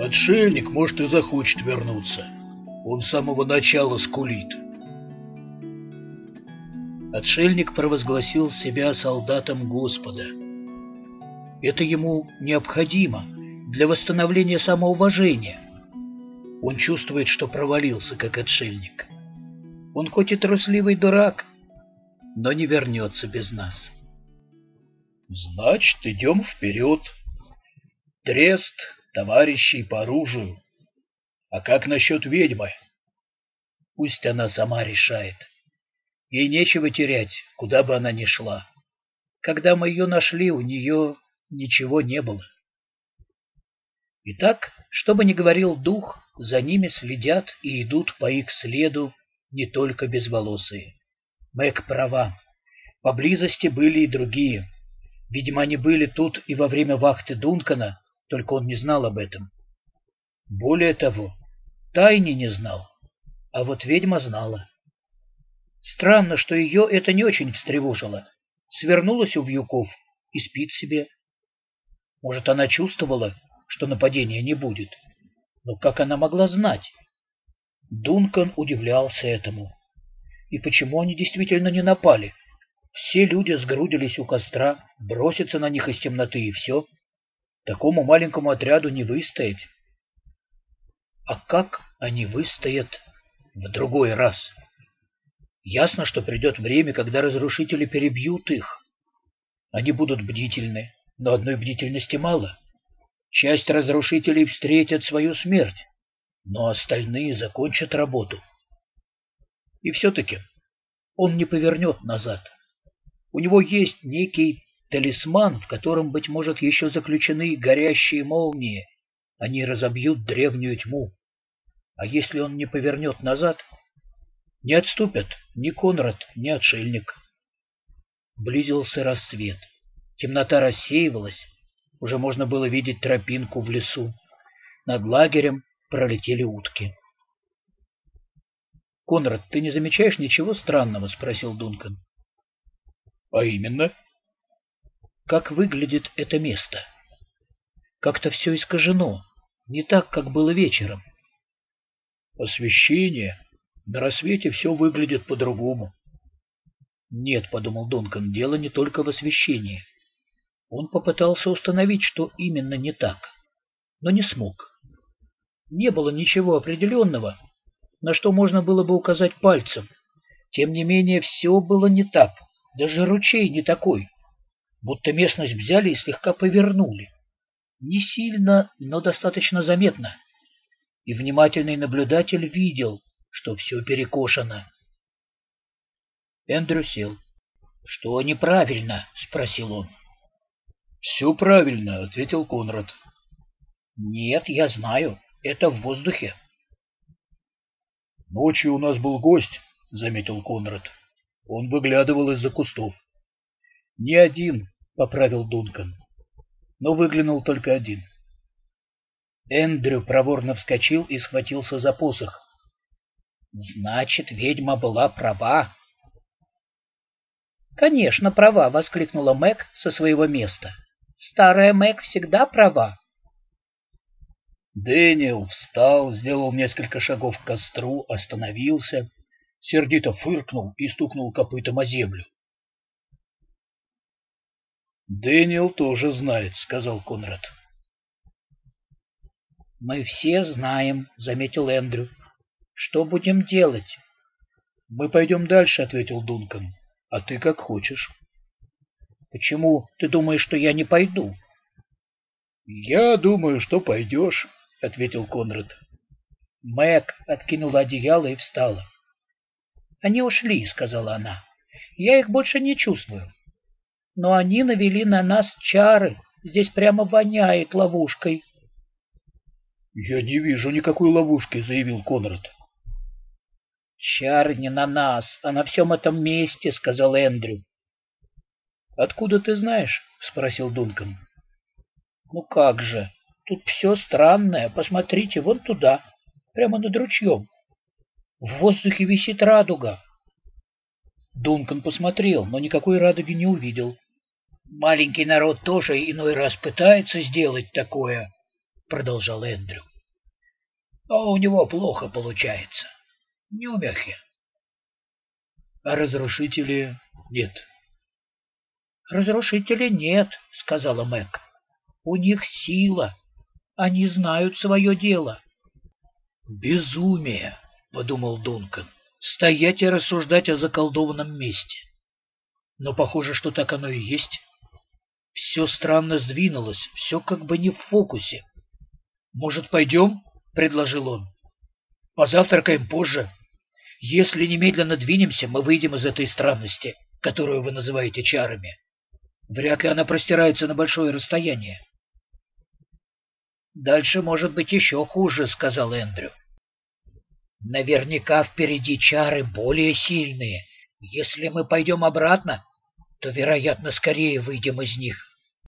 Отшельник, может, и захочет вернуться. Он с самого начала скулит. Отшельник провозгласил себя солдатом Господа. Это ему необходимо для восстановления самоуважения. Он чувствует, что провалился, как отшельник. Он хоть и трусливый дурак, но не вернется без нас. Значит, идем вперед. Трест товарищей по оружию. А как насчет ведьмы? Пусть она сама решает. Ей нечего терять, куда бы она ни шла. Когда мы ее нашли, у нее ничего не было. Итак, что бы ни говорил дух, за ними следят и идут по их следу не только безволосые. Мэг права. Поблизости были и другие. Видимо, они были тут и во время вахты Дункана, только он не знал об этом. Более того, Тайни не знал, а вот ведьма знала. Странно, что ее это не очень встревожило. Свернулась у вьюков и спит себе. Может, она чувствовала, что нападения не будет. Но как она могла знать? Дункан удивлялся этому. И почему они действительно не напали? Все люди сгрудились у костра, бросятся на них из темноты, и все. Такому маленькому отряду не выстоять. А как они выстоят в другой раз? Ясно, что придет время, когда разрушители перебьют их. Они будут бдительны, но одной бдительности мало. Часть разрушителей встретят свою смерть, но остальные закончат работу. И все-таки он не повернет назад. У него есть некий талисман, в котором, быть может, еще заключены горящие молнии. Они разобьют древнюю тьму. А если он не повернет назад, не отступят ни Конрад, ни отшельник. Близился рассвет. Темнота рассеивалась. Уже можно было видеть тропинку в лесу. Над лагерем пролетели утки. «Конрад, ты не замечаешь ничего странного?» — спросил Дункан. «А именно?» «Как выглядит это место? Как-то все искажено, не так, как было вечером». «Освещение. На рассвете все выглядит по-другому». «Нет», — подумал Дункан, — «дело не только в освещении». Он попытался установить, что именно не так, но не смог. Не было ничего определенного, на что можно было бы указать пальцем. Тем не менее, все было не так, даже ручей не такой, будто местность взяли и слегка повернули. Не сильно, но достаточно заметно. И внимательный наблюдатель видел, что все перекошено. Эндрю сел. — Что неправильно? — спросил он. — Все правильно, — ответил Конрад. — Нет, я знаю. Это в воздухе. Ночью у нас был гость, заметил Конрад. Он выглядывал из-за кустов. Не один, поправил Дункан. Но выглянул только один. Эндрю проворно вскочил и схватился за посох. Значит, ведьма была права. Конечно, права, воскликнула Мэг со своего места. Старая Мэг всегда права. Дэниел встал, сделал несколько шагов к костру, остановился, сердито фыркнул и стукнул копытом о землю. «Дэниел тоже знает», — сказал Конрад. «Мы все знаем», — заметил Эндрю. «Что будем делать?» «Мы пойдем дальше», — ответил Дункан. «А ты как хочешь». «Почему ты думаешь, что я не пойду?» «Я думаю, что пойдешь». — ответил Конрад. Мэг откинула одеяло и встала. «Они ушли», — сказала она. «Я их больше не чувствую. Но они навели на нас чары. Здесь прямо воняет ловушкой». «Я не вижу никакой ловушки», — заявил Конрад. «Чары не на нас, а на всем этом месте», — сказал Эндрю. «Откуда ты знаешь?» — спросил Дункан. «Ну как же, Тут все странное. Посмотрите вон туда, прямо над ручьем. В воздухе висит радуга. Дункан посмотрел, но никакой радуги не увидел. «Маленький народ тоже иной раз пытается сделать такое», — продолжал Эндрю. но у него плохо получается. Неумехи. А разрушители нет. Разрушителей нет, сказала Мэг. У них сила. Они знают свое дело. Безумие, подумал Дункан. Стоять и рассуждать о заколдованном месте. Но похоже, что так оно и есть. Все странно сдвинулось, все как бы не в фокусе. «Может, пойдем?» — предложил он. «Позавтракаем позже. Если немедленно двинемся, мы выйдем из этой странности, которую вы называете чарами. Вряд ли она простирается на большое расстояние». «Дальше может быть еще хуже», — сказал Эндрю. «Наверняка впереди чары более сильные. Если мы пойдем обратно, то, вероятно, скорее выйдем из них.